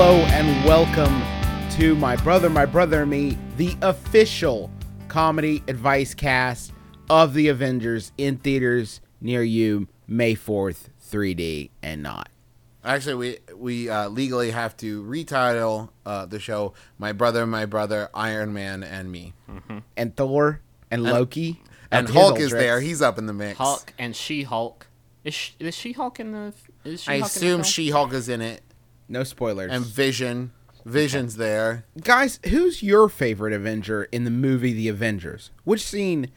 Hello and welcome to My Brother, My Brother and Me, the official comedy advice cast of the Avengers in theaters near you May 4th, 3D and not. Actually, we we uh, legally have to retitle uh, the show "My Brother, My Brother, Iron Man, and Me." And Thor and, Loki. And up his Hulk is tricks. there; he's up in the mix. Hulk and She Hulk. Is She Hulk in the? Is she I assume She-Hulk is in it, No spoilers. and Vision. Vision's there. Guys, who's your favorite Avenger in the movie The Avengers? Which scene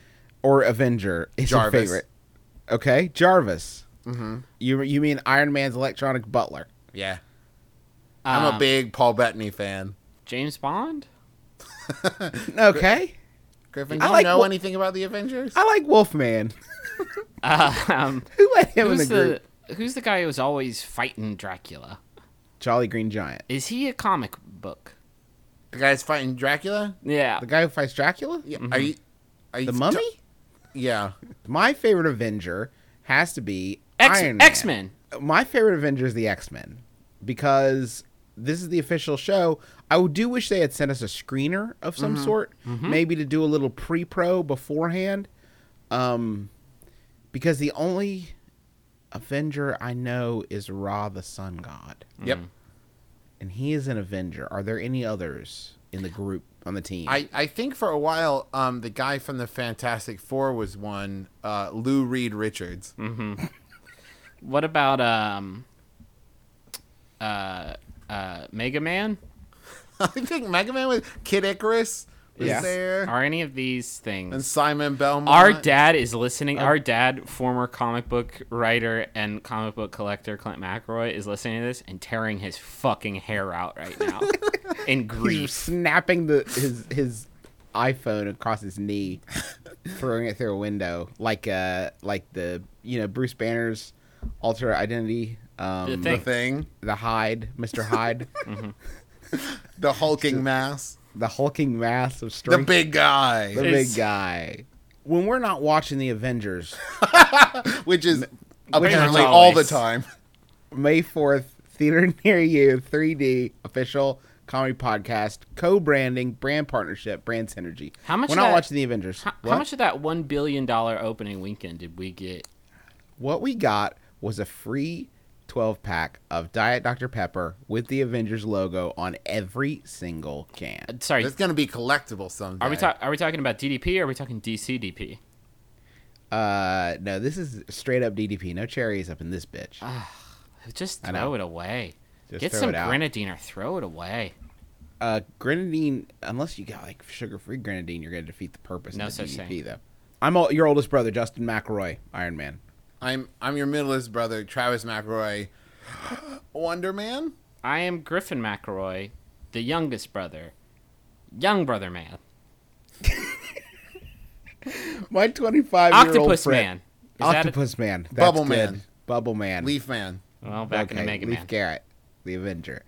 or Avenger is your favorite? Okay, Jarvis. Mm-hmm. You you mean Iron Man's electronic butler? Yeah, I'm a big Paul Bettany fan. James Bond. Okay, Griffin, I do you like know Wol- anything about the Avengers? I like Wolfman. Uh, um, Who let him in the who's group? the Who's the guy who's always fighting Dracula? Jolly Green Giant, Is he a comic book? the guy's fighting Dracula. Yeah. the guy who fights Dracula. Yeah, mm-hmm. are you? Are you The Mummy. yeah, My favorite Avenger has to be X- Iron X Men. My favorite Avenger is the X Men because this is the official show. I do wish they had sent us a screener of some mm-hmm. sort, mm-hmm. maybe to do a little pre-pro beforehand. Um, because the only Avenger I know is Ra, the Sun God, yep. and he is an Avenger. Are there any others in the group on the team? I, I think for a while, um, the guy from the Fantastic Four was one, uh, Lou Reed Richards. What about um? Uh, uh, Mega Man. I think Mega Man was Kid Icarus was Yeah. there, Are any of these things? and Simon Belmont. Our dad is listening. Our dad, former comic book writer and comic book collector Clint McElroy, is listening to this and tearing his fucking hair out right now in He's grief. snapping the his his iPhone across his knee, throwing it through a window, like uh like the you know Bruce Banner's alter identity, um, The the thing. thing, the Hyde, Mister Hyde, the hulking mass, the hulking mass of strength. the big guy, the It's- big guy. When we're not watching the Avengers, which is much apparently all the time. May fourth, theater near you, 3D official comedy podcast, co-branding, brand partnership, brand synergy. How much We're not that- watching the Avengers. How, how much of that one billion dollar opening weekend did we get? What we got was a free 12 pack of Diet Dr. Pepper with the Avengers logo on every single Uh, can. Sorry, It's gonna be collectible someday. are we talk, Are we talking about DDP or are we talking DCDP? Uh, no, this is straight up DDP. No cherries up in this bitch. Just I know. throw it away. Just Get throw some it out. grenadine or throw it away. Uh, grenadine, unless you got like sugar free grenadine, you're going to defeat the purpose No of the such DDP, thing. though. I'm all, your oldest brother, Justin McElroy, Iron Man. I'm I'm your middleest brother, Travis McElroy, Wonder Man. I am Griffin McElroy, the youngest brother, young brother man, My 25 year old Octopus friend. Man. Is that a- Octopus Man. That's Bubble good. Man. Bubble Man. Leaf Man. well, back in the Mega Leaf Man. Garrett, the Avenger.